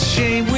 shame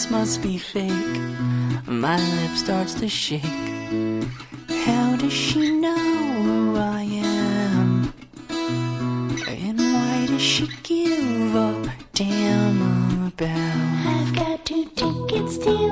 this must be fake. My lip starts to shake. How does she know who I am? And why does she give a damn about? I've got two tickets to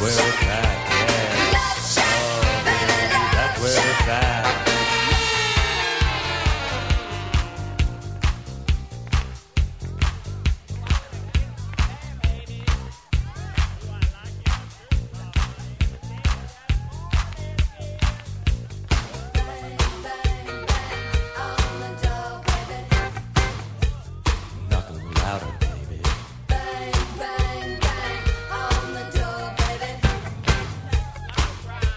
Well,